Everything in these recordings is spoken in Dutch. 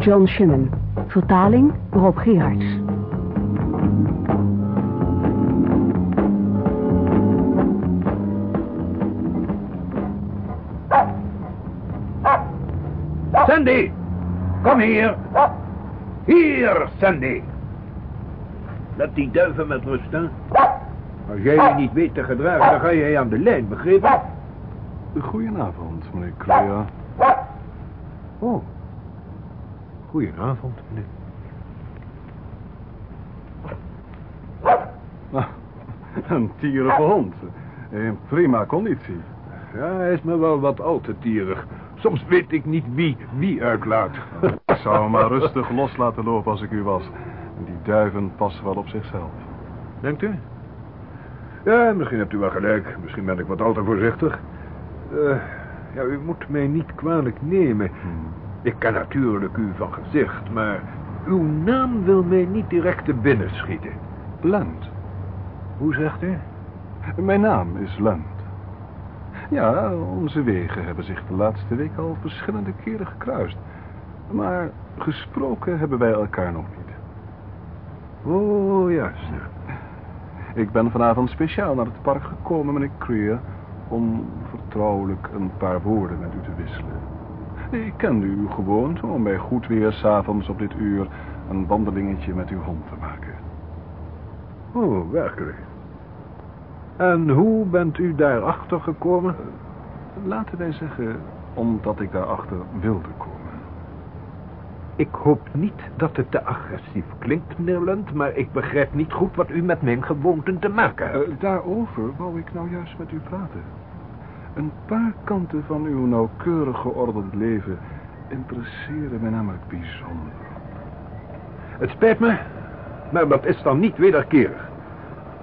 John Shinnon. Vertaling Rob Gerhards. Sandy, kom hier. Hier, Sandy. Laat die duiven met rust, hè. Als jij je niet weet te gedragen, dan ga jij aan de lijn, begrepen? Goedenavond, meneer Crea. Oh. Goedenavond, meneer. Ah, een tierige hond. In prima conditie. Ja, hij is me wel wat al te tierig. Soms weet ik niet wie wie uitlaat. Ik zou hem maar rustig los laten lopen als ik u was. Die duiven passen wel op zichzelf. Denkt u? Ja, misschien hebt u wel gelijk. Misschien ben ik wat al te voorzichtig. Eh, ja, u moet mij niet kwalijk nemen. Ik ken natuurlijk u van gezicht, maar uw naam wil mij niet direct te binnen schieten. Lund. Hoe zegt u? Mijn naam is Lund. Ja, onze wegen hebben zich de laatste week al verschillende keren gekruist. Maar gesproken hebben wij elkaar nog niet. Oh, juist. Ik ben vanavond speciaal naar het park gekomen, meneer Creer... om vertrouwelijk een paar woorden met u te wisselen. Ik ken uw gewoonte om bij goed weer s'avonds op dit uur... een wandelingetje met uw hond te maken. Oh, werkelijk. En hoe bent u daarachter gekomen? Laten wij zeggen, omdat ik daarachter wilde komen. Ik hoop niet dat het te agressief klinkt, meneer Lund, maar ik begrijp niet goed wat u met mijn gewoonten te maken hebt. Eh, daarover wou ik nou juist met u praten. Een paar kanten van uw nauwkeurig geordend leven interesseren mij namelijk bijzonder. Het spijt me, maar dat is dan niet wederkerig.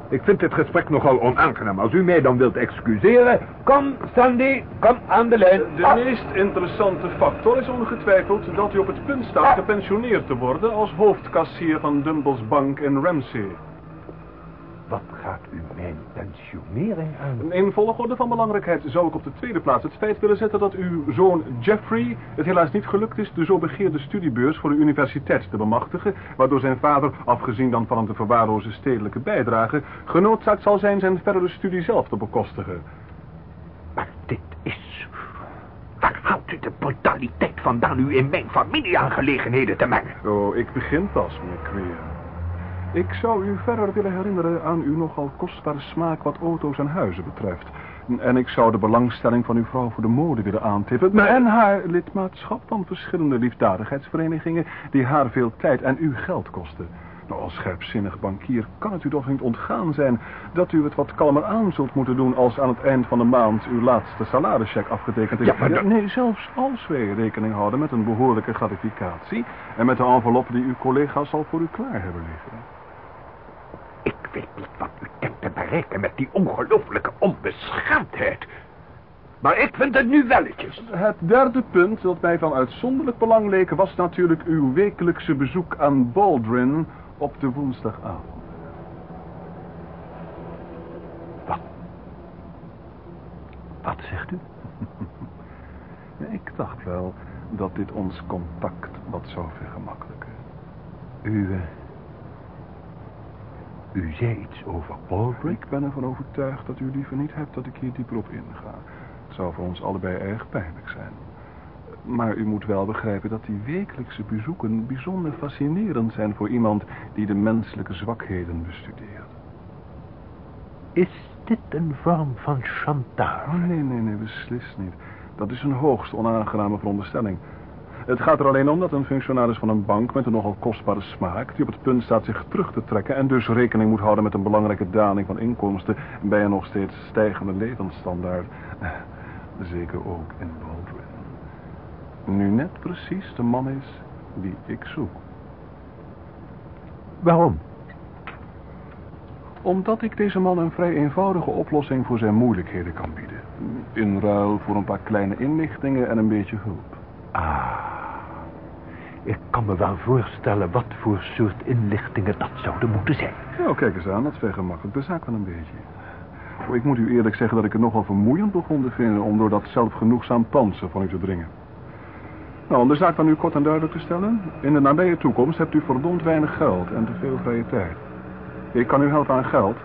Ik vind dit gesprek nogal onaangenaam. Als u mij dan wilt excuseren... Kom, Sandy, kom aan de lijn. De meest interessante factor is ongetwijfeld dat u op het punt staat gepensioneerd te worden als hoofdkassier van Dumbles Bank in Ramsey. Wat gaat u mijn pensionering aan? In volgorde van belangrijkheid zou ik op de tweede plaats het feit willen zetten dat uw zoon Jeffrey het helaas niet gelukt is de zo begeerde studiebeurs voor de universiteit te bemachtigen, waardoor zijn vader, afgezien dan van een te verwaarloze stedelijke bijdrage, genoodzaakt zal zijn zijn verdere studie zelf te bekostigen. Maar dit is... Waar haalt u de brutaliteit vandaan u in mijn familieaangelegenheden te mengen? Oh, ik begin pas, meneer. Ik zou u verder willen herinneren aan uw nogal kostbare smaak wat auto's en huizen betreft. En ik zou de belangstelling van uw vrouw voor de mode willen aantippen. En haar lidmaatschap van verschillende liefdadigheidsverenigingen die haar veel tijd en uw geld kosten. Nou, als scherpzinnig bankier kan het u toch niet ontgaan zijn dat u het wat kalmer aan zult moeten doen als aan het eind van de maand uw laatste salarischeck afgetekend is. Ja, maar dat- Nee, zelfs als wij rekening houden met een behoorlijke gratificatie en met de envelop die uw collega zal voor u klaar hebben liggen. Weet niet wat u denkt te bereiken met die ongelooflijke onbeschaamdheid. Maar ik vind het nu welletjes. Het derde punt dat mij van uitzonderlijk belang leek... was natuurlijk uw wekelijkse bezoek aan Baldwin op de woensdagavond. Wat? Wat zegt u? Ik dacht wel dat dit ons contact wat zou vergemakkelijken. U, u zei iets over Baldwin? Ik ben ervan overtuigd dat u liever niet hebt dat ik hier dieper op inga. Het zou voor ons allebei erg pijnlijk zijn. Maar u moet wel begrijpen dat die wekelijkse bezoeken bijzonder fascinerend zijn voor iemand die de menselijke zwakheden bestudeert. Is dit een vorm van chantage? Oh, nee, nee, nee, beslist niet. Dat is een hoogst onaangename veronderstelling. Het gaat er alleen om dat een functionaris van een bank met een nogal kostbare smaak... die op het punt staat zich terug te trekken... en dus rekening moet houden met een belangrijke daling van inkomsten... bij een nog steeds stijgende levensstandaard. Zeker ook in Baldwin. Nu net precies de man is die ik zoek. Waarom? Omdat ik deze man een vrij eenvoudige oplossing voor zijn moeilijkheden kan bieden. In ruil voor een paar kleine inlichtingen en een beetje hulp. Ah, ik kan me wel voorstellen wat voor soort inlichtingen dat zouden moeten zijn. Nou, kijk eens aan, dat vergemakkelijkt de zaak wel een beetje. Oh, ik moet u eerlijk zeggen dat ik het nogal vermoeiend begon te vinden... om door dat zelfgenoegzaam panzer van u te dringen. Nou, om de zaak dan nu kort en duidelijk te stellen. In de nabije toekomst hebt u verdomd weinig geld en te veel vrije tijd. Ik kan u helpen aan geld,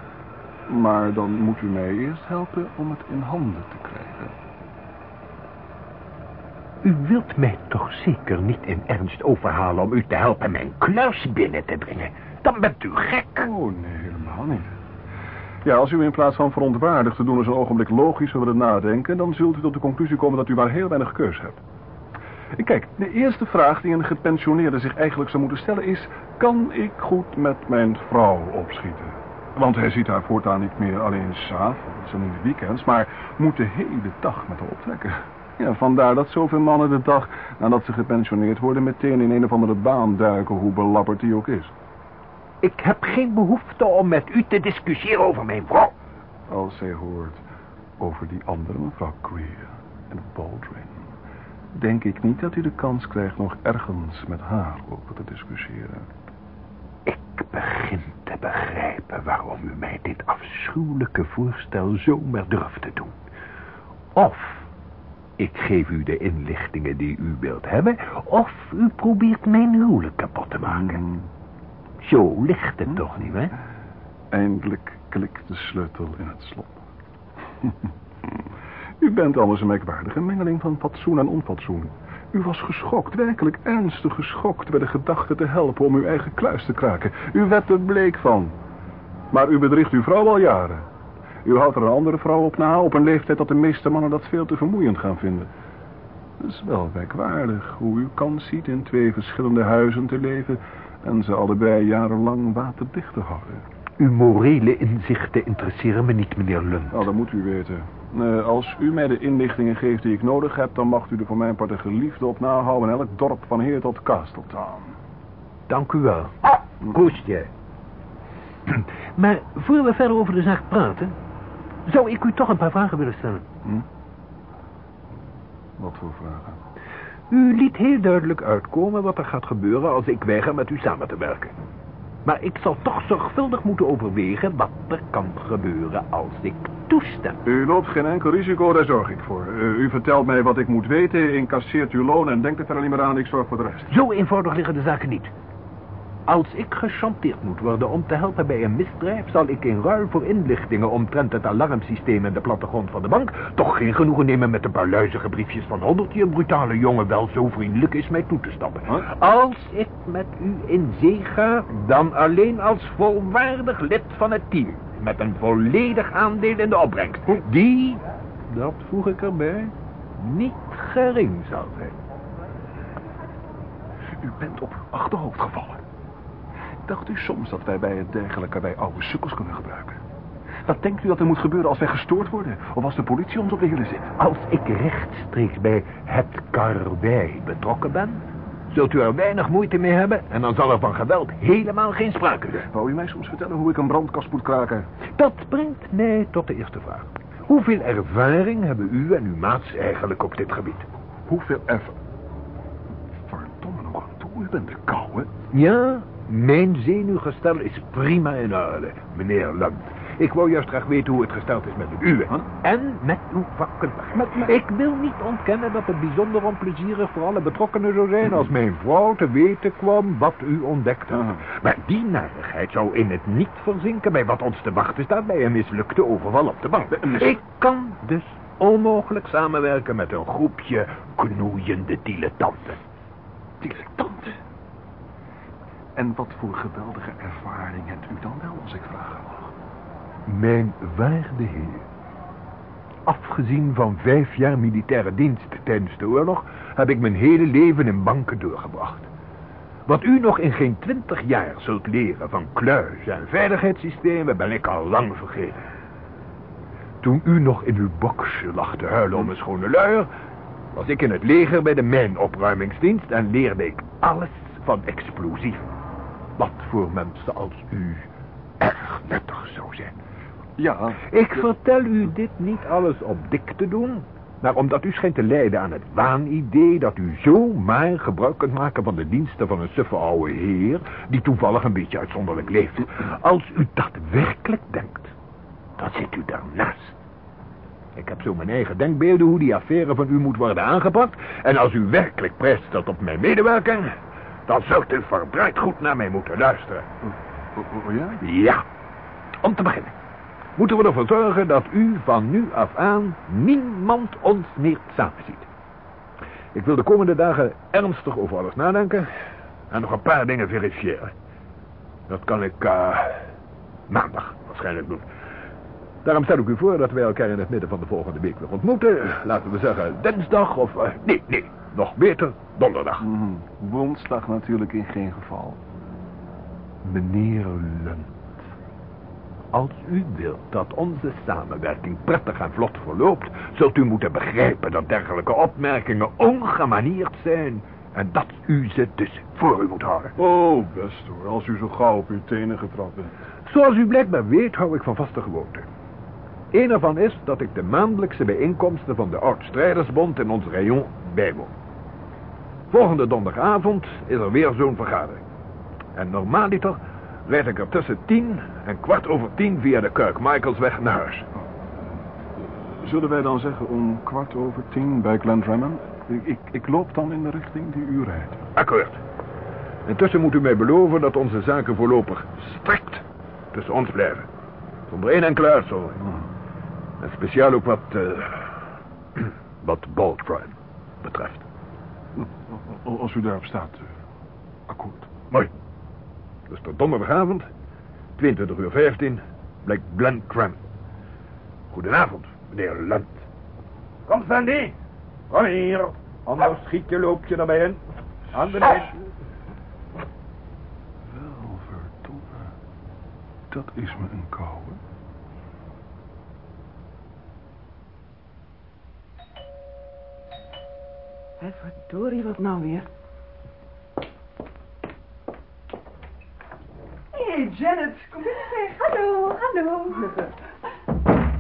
maar dan moet u mij eerst helpen om het in handen te krijgen. U wilt mij toch zeker niet in ernst overhalen om u te helpen mijn kluis binnen te brengen? Dan bent u gek. Oh, nee, helemaal niet. Ja, als u in plaats van verontwaardigd te doen eens een ogenblik logisch over het nadenken... dan zult u tot de conclusie komen dat u maar heel weinig keus hebt. Kijk, de eerste vraag die een gepensioneerde zich eigenlijk zou moeten stellen is... kan ik goed met mijn vrouw opschieten? Want hij ziet haar voortaan niet meer alleen s'avonds en in de weekends... maar moet de hele dag met haar optrekken. Ja, vandaar dat zoveel mannen de dag nadat ze gepensioneerd worden... meteen in een of andere baan duiken, hoe belapperd die ook is. Ik heb geen behoefte om met u te discussiëren over mijn vrouw. Als zij hoort over die andere mevrouw Greer en Baldwin... denk ik niet dat u de kans krijgt nog ergens met haar over te discussiëren. Ik begin te begrijpen waarom u mij dit afschuwelijke voorstel zomaar durft te doen. Of ik geef u de inlichtingen die u wilt hebben, of u probeert mijn huwelijk kapot te maken. Hmm. Zo ligt het toch niet, hè? Eindelijk klikt de sleutel in het slot. u bent alles een merkwaardige mengeling van fatsoen en onfatsoen. U was geschokt, werkelijk ernstig geschokt... bij de gedachte te helpen om uw eigen kluis te kraken. U werd er bleek van. Maar u bedriegt uw vrouw al jaren. U houdt er een andere vrouw op na... op een leeftijd dat de meeste mannen dat veel te vermoeiend gaan vinden. Het is wel merkwaardig hoe u kans ziet in twee verschillende huizen te leven... en ze allebei jarenlang waterdicht te houden. Uw morele inzichten interesseren me niet, meneer Lund. Nou, dat moet u weten. Eh, als u mij de inlichtingen geeft die ik nodig heb... dan mag u er voor mijn part een geliefde op nahouden... in elk dorp van Heer tot Castletown. Dank u wel. Koestje. Maar voor we verder over de zaak praten... zou ik u toch een paar vragen willen stellen. Hm? Wat voor vragen? U liet heel duidelijk uitkomen wat er gaat gebeuren als ik weiger met u samen te werken. Maar ik zal toch zorgvuldig moeten overwegen wat er kan gebeuren als ik toestem. U loopt geen enkel risico, daar zorg ik voor. Eh, u vertelt mij wat ik moet weten, incasseert uw loon en denkt er verder niet meer aan, ik zorg voor de rest. Zo eenvoudig liggen de zaken niet. Als ik gechanteerd moet worden om te helpen bij een misdrijf... zal ik in ruil voor inlichtingen omtrent het alarmsysteem en de plattegrond van de bank... toch geen genoegen nemen met een paar luizige briefjes van honderd... die een brutale jongen wel zo vriendelijk is mij toe te stappen. Huh? Als ik met u in zee ga, dan alleen als volwaardig lid van het team... met een volledig aandeel in de opbrengst. Die, dat voeg ik erbij, niet gering zal zijn. U bent op uw achterhoofd gevallen. Dacht u soms dat wij bij het dergelijke bij oude sukkels kunnen gebruiken? Wat denkt u dat er moet gebeuren als wij gestoord worden? Of als de politie ons op de hielen zit? Als ik rechtstreeks bij het karwei betrokken ben, zult u er weinig moeite mee hebben en dan zal er van geweld helemaal geen sprake zijn. Wou u mij soms vertellen hoe ik een brandkast moet kraken? Dat brengt mij tot de eerste vraag. Hoeveel ervaring hebben u en uw maats eigenlijk op dit gebied? Hoeveel erv... Verdomme nog aan toe, u bent de kouwe. Ja, mijn zenuwgestel is prima in orde, meneer Lund. Ik wou juist graag weten hoe het gesteld is met het uwe. Huh? En met uw. Met mijn- Ik wil niet ontkennen dat het bijzonder onplezierig voor alle betrokkenen zou zijn... als mijn vrouw te weten kwam wat u ontdekte. Maar die narigheid zou in het niet verzinken... bij wat ons te wachten staat bij een mislukte overval op de bank. Ik kan dus onmogelijk samenwerken met een groepje knoeiende dilettanten. Dilettanten. En wat voor geweldige ervaring hebt u dan wel, als ik vragen mag? Mijn waarde heer. Afgezien van vijf jaar militaire dienst tijdens de oorlog... heb ik mijn hele leven in banken doorgebracht. Wat u nog in geen twintig jaar zult leren van kluis en veiligheidssystemen... ben ik al lang vergeten. Toen u nog in uw boxje lag te huilen om een schone luier... was ik in het leger bij de mijnopruimingsdienst... en leerde ik alles van explosieven. Wat voor mensen als u erg nuttig zou zijn. Ja, Ik vertel u dit niet alles om dik te doen, maar omdat u schijnt te lijden aan het waanidee dat u zomaar gebruik kunt maken van de diensten van een suffe oude heer, die toevallig een beetje uitzonderlijk leeft. Als u dat werkelijk denkt, dan zit u daarnaast. Ik heb zo mijn eigen denkbeelden hoe die affaire van u moet worden aangepakt. En als u werkelijk prijs stelt op mijn medewerking... dan zult u verbreid goed naar mij moeten luisteren. Ja? Ja. Om te beginnen moeten we ervoor zorgen dat u van nu af aan niemand ons meer samenziet. Ik wil de komende dagen ernstig over alles nadenken en nog een paar dingen verifiëren. Dat kan ik uh, maandag waarschijnlijk doen. Daarom stel ik u voor dat wij elkaar in het midden van de volgende week weer ontmoeten. Laten we zeggen dinsdag of... Uh, nee, nee, nog beter donderdag. Mm, woensdag natuurlijk in geen geval. Meneer Lund. Als u wilt dat onze samenwerking prettig en vlot verloopt... zult u moeten begrijpen dat dergelijke opmerkingen ongemanierd zijn... en dat u ze dus voor u moet houden. Oh, best hoor, als u zo gauw op uw tenen getrapt bent. Zoals u blijkbaar weet, hou ik van vaste gewoonten. Eén ervan is dat ik de maandelijkse bijeenkomsten van de Oud-Strijdersbond in ons rayon bijwoon. Volgende donderdagavond is er weer zo'n vergadering. En normaaliter rijd ik er tussen tien en kwart over tien via de Kirk Michaelsweg naar huis. Zullen wij dan zeggen om kwart over tien bij Glendronach? Ik, ik, ik loop dan in de richting die u rijdt. Akkoord. Intussen moet u mij beloven dat onze zaken voorlopig strikt tussen ons blijven. Zonder één enkele uitzondering. En speciaal ook wat, uh, wat Baldcrime betreft. Als u daarop staat, uh, akkoord. Mooi. Dus tot donderdagavond, 22 uur 15, blijkt Blunt Cram. Goedenavond, meneer Lund. Kom, Sandy. Kom hier. Anders schiet je loop je erbij in. Aan de lijn. Wel, verdomme. Dat is me een kou. Hé, verdorie, wat nou weer? Hé, hey, Janet, kom binnen zeg. Hallo, hallo.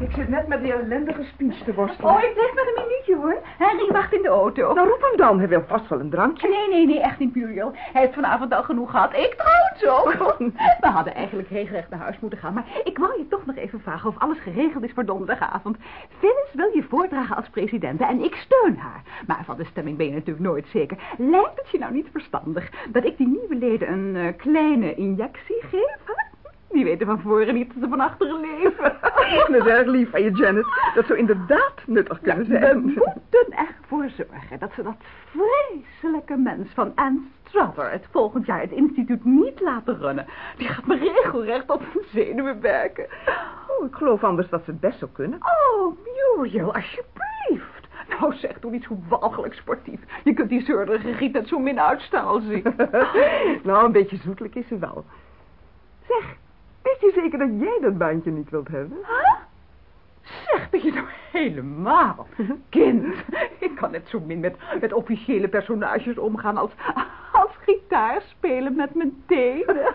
Ik zit net met die ellendige speech te worstelen. Oh, ik blijf maar een minuutje hoor. Henry wacht in de auto. Nou, roep hem dan. Hij wil vast wel een drankje. Nee, nee, nee, echt Imperial. Hij heeft vanavond al genoeg gehad. Ik trouwens ook. We hadden eigenlijk regelrecht naar huis moeten gaan. Maar ik wou je toch nog even vragen of alles geregeld is voor donderdagavond. Phyllis wil je voordragen als presidente en ik steun haar. Maar van de stemming ben je natuurlijk nooit zeker. Lijkt het je nou niet verstandig dat ik die nieuwe leden een uh, kleine injectie geef? Hè? Die weten van voren niet dat ze van achteren leven. Dat is erg lief van je, Janet. Dat zou inderdaad nuttig kunnen zijn. We moeten ervoor zorgen dat ze dat vreselijke mens van Anne Strother het volgend jaar het instituut niet laten runnen. Die gaat me regelrecht op zijn zenuwen werken. Oh, ik geloof anders dat ze het best zou kunnen. Oh, Muriel, alsjeblieft. Nou, zeg toch niet zo walgelijk sportief. Je kunt die zeurderige giet net zo min uitstaan als ik. nou, een beetje zoetelijk is ze wel. Zeg, Weet je zeker dat jij dat baantje niet wilt hebben? Huh? Zeg, ben je nou helemaal? Kind, ik kan net zo min met, met officiële personages omgaan als, als gitaar spelen met mijn tenen.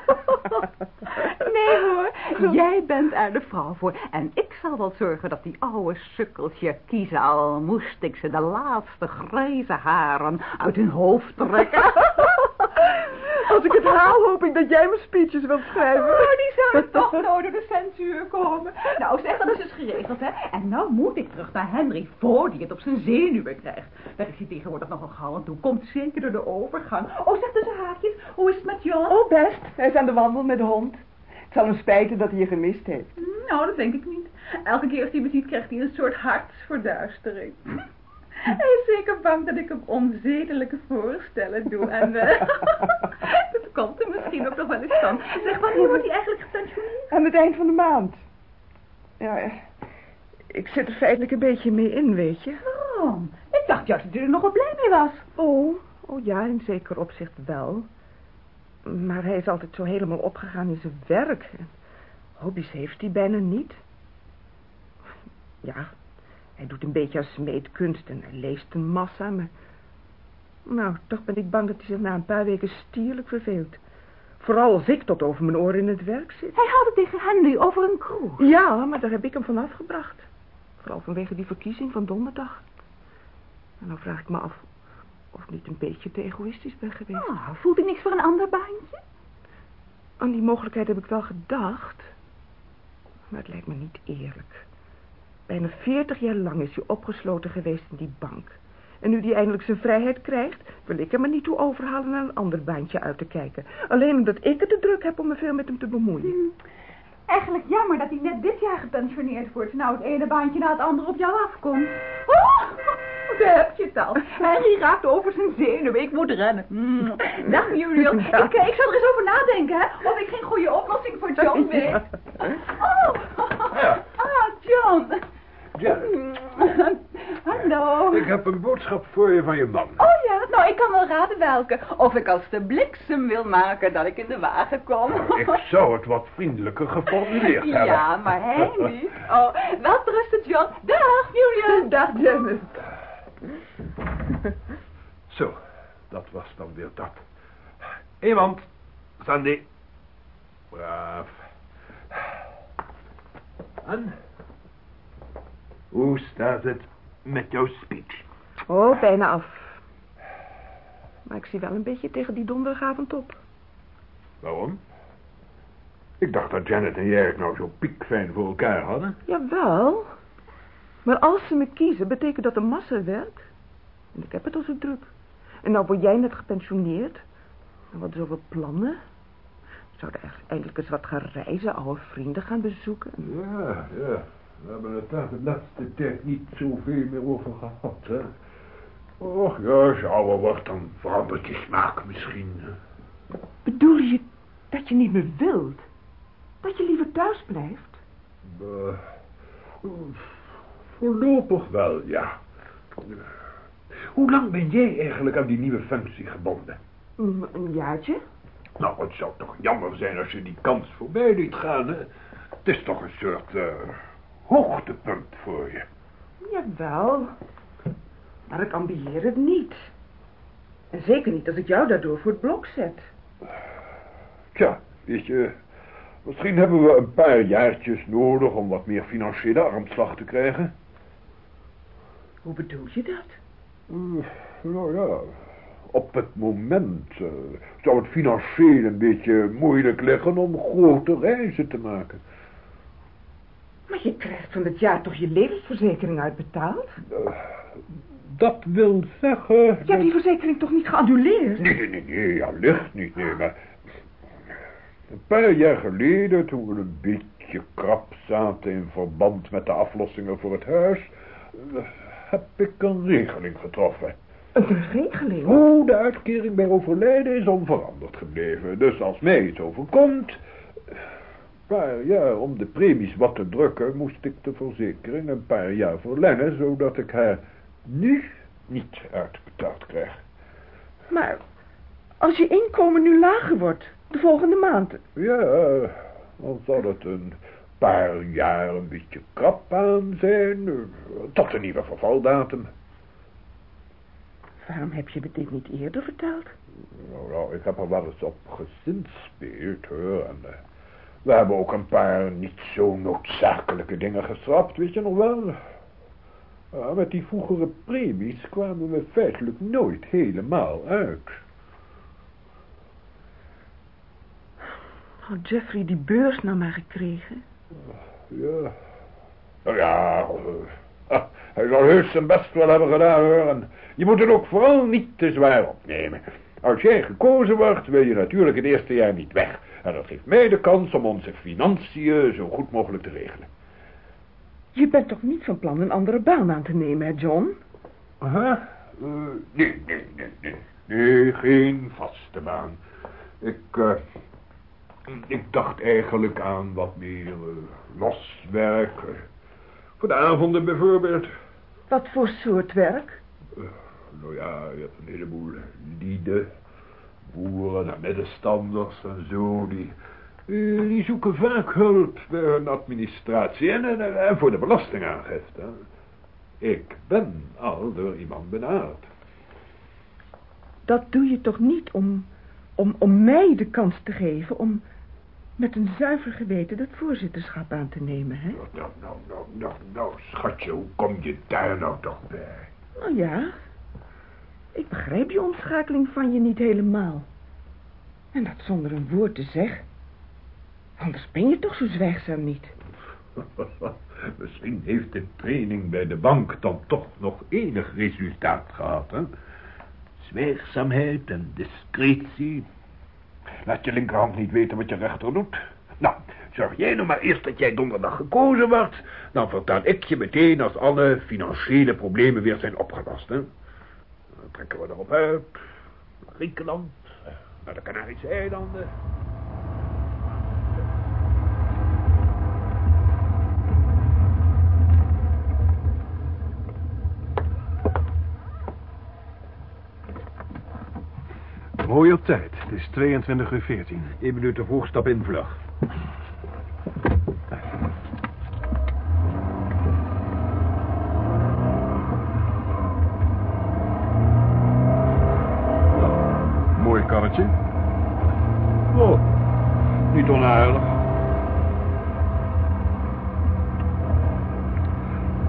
Nee hoor, jij bent er de vrouw voor. En ik zal wel zorgen dat die oude sukkeltje kiezen, al moest ik ze de laatste grijze haren uit hun hoofd trekken. Als ik het haal, hoop ik dat jij mijn speeches wilt schrijven. Oh, die zouden toch nooit door de censuur komen. Nou, zeg, dat is dus geregeld, hè. En nou moet ik terug naar Henry, voor die het op zijn zenuwen krijgt. Daar is hij tegenwoordig nogal gauw aan toe. Komt zeker door de overgang. Oh, zeg tussen haakjes, hoe is het met John? Oh, best. Hij is aan de wandel met de hond. Het zal hem spijten dat hij je gemist heeft. Nou, dat denk ik niet. Elke keer als hij me ziet, krijgt hij een soort hartsverduistering. Hij is zeker bang dat ik hem onzedelijke voorstellen doe. En uh, dat komt er misschien ook nog wel eens van. Zeg, wanneer wordt hij eigenlijk gepensioneerd? Aan het eind van de maand. Ja, ik zit er feitelijk een beetje mee in, weet je. Waarom? Ik dacht juist dat u er nogal blij mee was. Oh, oh ja, in zeker opzicht wel. Maar hij is altijd zo helemaal opgegaan in zijn werk. Hobby's heeft hij bijna niet. Ja, hij doet een beetje aan smeedkunst en hij leest een massa, maar... Nou, toch ben ik bang dat hij zich na een paar weken stierlijk verveelt. Vooral als ik tot over mijn oren in het werk zit. Hij had het tegen Henry over een kroeg. Ja, maar daar heb ik hem van afgebracht. Vooral vanwege die verkiezing van donderdag. En nou vraag ik me af of ik niet een beetje te egoïstisch ben geweest. Oh, voelt hij niks voor een ander baantje? Aan die mogelijkheid heb ik wel gedacht. Maar het lijkt me niet eerlijk. Bijna veertig jaar lang is hij opgesloten geweest in die bank. En nu hij eindelijk zijn vrijheid krijgt, wil ik hem er niet toe overhalen naar een ander baantje uit te kijken. Alleen omdat ik het te druk heb om me veel met hem te bemoeien. Eigenlijk jammer dat hij net dit jaar gepensioneerd wordt. Nou, het ene baantje na het andere op jou afkomt. Oh, daar heb je het al. Henry raakt over zijn zenuwen. Ik moet rennen. Mm. Dag, Muriel. Ik, eh, ik zal er eens over nadenken, hè. Of ik geen goede oplossing voor John weet. Oh. Ja. Ah, John. Janet, Hallo. ik heb een boodschap voor je van je man. Oh ja, nou, ik kan wel raden welke. Of ik als de bliksem wil maken dat ik in de wagen kom. Ik zou het wat vriendelijker geformuleerd hebben. Ja, maar hij niet. Oh, wel rusten, John. Dag, Julian. Dag, Janet. Zo, dat was dan weer dat. Iemand, Sandy. Braaf. En? Hoe staat het met jouw speech? Oh, bijna af. Maar ik zie wel een beetje tegen die donderdagavond op. Waarom? Ik dacht dat Janet en jij het nou zo piekfijn voor elkaar hadden. Jawel. Maar als ze me kiezen, betekent dat een massawerk. En ik heb het al zo druk. En nou word jij net gepensioneerd. En wat zoveel plannen. We zouden eigenlijk eindelijk eens wat gaan reizen, oude vrienden gaan bezoeken. Ja, ja. We hebben het daar de laatste tijd niet zoveel meer over gehad, hè. Och, ja, ouder wordt, dan verandert je smaak misschien. Bedoel je dat je niet meer wilt? Dat je liever thuis blijft? Eh, voorlopig wel, ja. Hoe lang ben jij eigenlijk aan die nieuwe functie gebonden? Een jaartje? Nou, het zou toch jammer zijn als je die kans voorbij liet gaan, hè? Het is toch een soort eh, hoogtepunt voor je. Jawel. Maar ik ambieer het niet. En zeker niet als ik jou daardoor voor het blok zet. Tja, weet je, misschien hebben we een paar jaartjes nodig om wat meer financiële armslag te krijgen. Hoe bedoel je dat? Eh, nou ja, op het moment eh, zou het financieel een beetje moeilijk liggen om grote reizen te maken. Maar je krijgt van het jaar toch je levensverzekering uitbetaald? Eh, dat wil zeggen... Je hebt die verzekering toch niet geannuleerd? Nee, nee, nee, nee, allicht niet, nee, maar... Een paar jaar geleden, toen we een beetje krap zaten in verband met de aflossingen voor het huis... eh, heb ik een regeling getroffen. Een regeling? Hoe de uitkering bij overlijden is onveranderd gebleven. Dus als mij iets overkomt... Paar jaar om de premies wat te drukken... moest ik de verzekering een paar jaar verlengen... zodat ik haar nu niet uitbetaald krijg. Maar als je inkomen nu lager wordt, de volgende maand... Ja, dan zal het een paar jaar een beetje krap aan zijn... tot een nieuwe vervaldatum. Waarom heb je me dit niet eerder verteld? Nou, nou, ik heb er wel eens op gezinspeeld, hoor. En, eh, we hebben ook een paar niet zo noodzakelijke dingen geschrapt, weet je nog wel? Ja, met die vroegere premies kwamen we feitelijk nooit helemaal uit. Had Jeffrey die beurs nou maar gekregen? Ja. Nou ja, eh, hij zal heus zijn best wel hebben gedaan, hoor. En je moet het ook vooral niet te zwaar opnemen. Als jij gekozen wordt, wil je natuurlijk het eerste jaar niet weg. En dat geeft mij de kans om onze financiën zo goed mogelijk te regelen. Je bent toch niet van plan een andere baan aan te nemen, hè, John? Aha. Eh, nee, nee, nee, nee. Nee, geen vaste baan. Ik, eh, ik dacht eigenlijk aan wat meer eh, loswerk. voor de avonden bijvoorbeeld. Wat voor soort werk? Nou ja, je hebt een heleboel lieden, boeren en middenstanders en zo, die, die zoeken vaak hulp bij hun administratie en, en, en voor de belastingaangifte. Ik ben al door iemand benaderd. Dat doe je toch niet om, om, om mij de kans te geven om met een zuiver geweten dat voorzitterschap aan te nemen, hè? Nou, nou, nou, nou, nou, nou, schatje, hoe kom je daar nou toch bij? Nou ja, ik begrijp die omschakeling van je niet helemaal. En dat zonder een woord te zeggen. Anders ben je toch zo zwijgzaam niet. Misschien heeft de training bij de bank dan toch nog enig resultaat gehad, hè? Zwijgzaamheid en discretie. Laat je linkerhand niet weten wat je rechter doet. Nou, zorg jij nou maar eerst dat jij donderdag gekozen wordt. Dan vertel ik je meteen als alle financiële problemen weer zijn opgelost, hè? Trekken we erop uit. Naar Griekenland, naar de Canarische eilanden. Mooi op tijd. Het is 22 uur 14. Eén minuut te vroeg, stap in vlug. Mooi karretje. Oh, niet onaardig.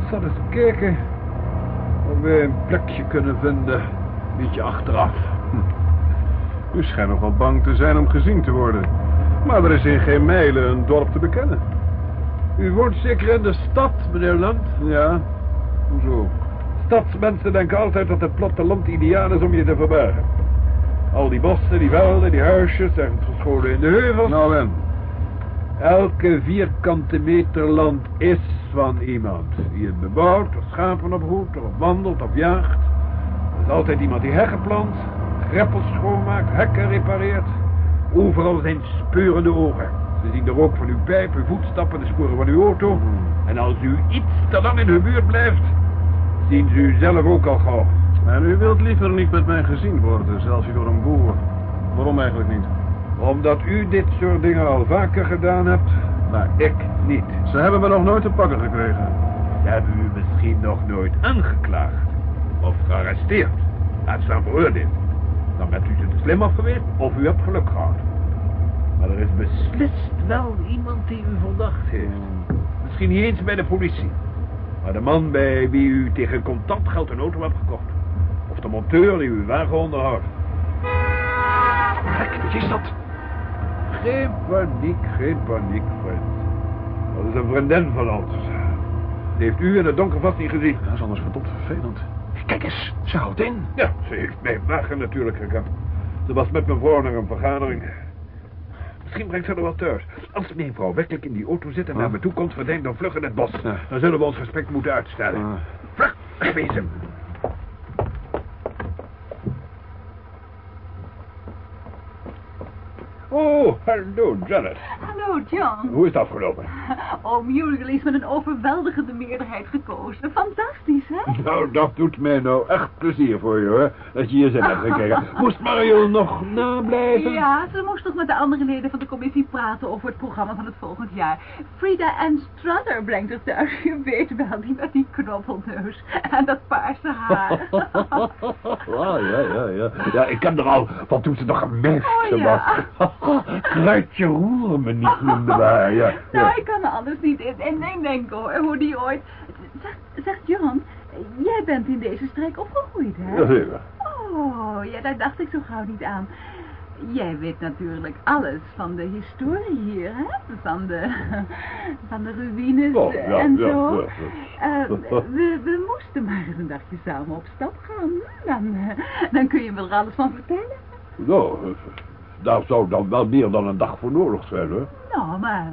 Ik zal eens kijken of we een plekje kunnen vinden. Een beetje achteraf. U schijnt nog wel bang te zijn om gezien te worden. Maar er is in geen mijlen een dorp te bekennen. U woont zeker in de stad, meneer Land? Ja, hoezo? Stadsmensen denken altijd dat het platteland ideaal is om je te verbergen. Al die bossen, die velden, die huisjes, ergens verscholen in de heuvels. Nou en? Elke vierkante meter land is van iemand. Die het bebouwt, of schapen opvoedt, of wandelt, of jaagt. Er is altijd iemand die heggen plant, greppels schoonmaakt, hekken repareert. Overal zijn speurende ogen. Ze zien de rook van uw pijp, uw voetstappen, de sporen van uw auto. En als u iets te lang in hun buurt blijft, zien ze u zelf ook al gauw. En u wilt liever niet met mij gezien worden, zelfs door een boer. Waarom eigenlijk niet? Omdat u dit soort dingen al vaker gedaan hebt, maar ik niet. Ze hebben me nog nooit te pakken gekregen. Ze hebben u misschien nog nooit aangeklaagd of gearresteerd. Laat staan veroordeeld. Dan bent u te slim af geweest of u hebt geluk gehad. Maar er is beslist wel iemand die u verdacht heeft. Misschien niet eens bij de politie. Maar de man bij wie u tegen contant geld een auto hebt gekocht. Of de monteur die uw wagen onderhoudt. Kijk, wat is dat? Geen paniek, geen paniek, vriend. Dat is een vriendin van ons. Die heeft u in het donker vast niet gezien. Dat is anders verdomd vervelend. Kijk eens, ze houdt in. Ja, ze heeft mijn wagen natuurlijk gekant. Ze was met mijn vrouw naar een vergadering. Misschien brengt ze er wel thuis. Als mijn vrouw werkelijk in die auto zit en naar me toe komt, verdwijnt dan vlug in het bos. Dan zullen we ons gesprek moeten uitstellen. Ah. Vlug, wegwezen. Oh, hallo, Janet. Hallo, John. Hoe is het afgelopen? Oh, Muriel is met een overweldigende meerderheid gekozen. Fantastisch, hè? Nou, dat doet mij nou echt plezier voor je, hoor. Dat je hier zin hebt gekregen. Moest Mario nog nablijven? Ja, ze moest toch met de andere leden van de commissie praten over het programma van het volgend jaar. Frida Ann Strutter brengt het thuis. Je weet wel, die met die knobbelneus en dat paarse haar. Ja, ja, ja, ja. Ja, ik ken er al van toen ze nog een meisje Oh, ja. Was. Kruidje roeren me niet noemde haar, ja. Nou, ja. ik kan er anders niet in, in in denken hoor, hoe die ooit... Zeg, zeg John, jij bent in deze streek opgegroeid, hè? Jazeker. Oh, ja, daar dacht ik zo gauw niet aan. Jij weet natuurlijk alles van de historie hier, hè? Van de, van de ruïnes Oh, ja, en ja, zo. ja, Eh, we, we moesten maar eens een dagje samen op stap gaan. Dan, eh, dan kun je me er alles van vertellen. Nou, daar zou dan wel meer dan een dag voor nodig zijn, hoor. Nou, maar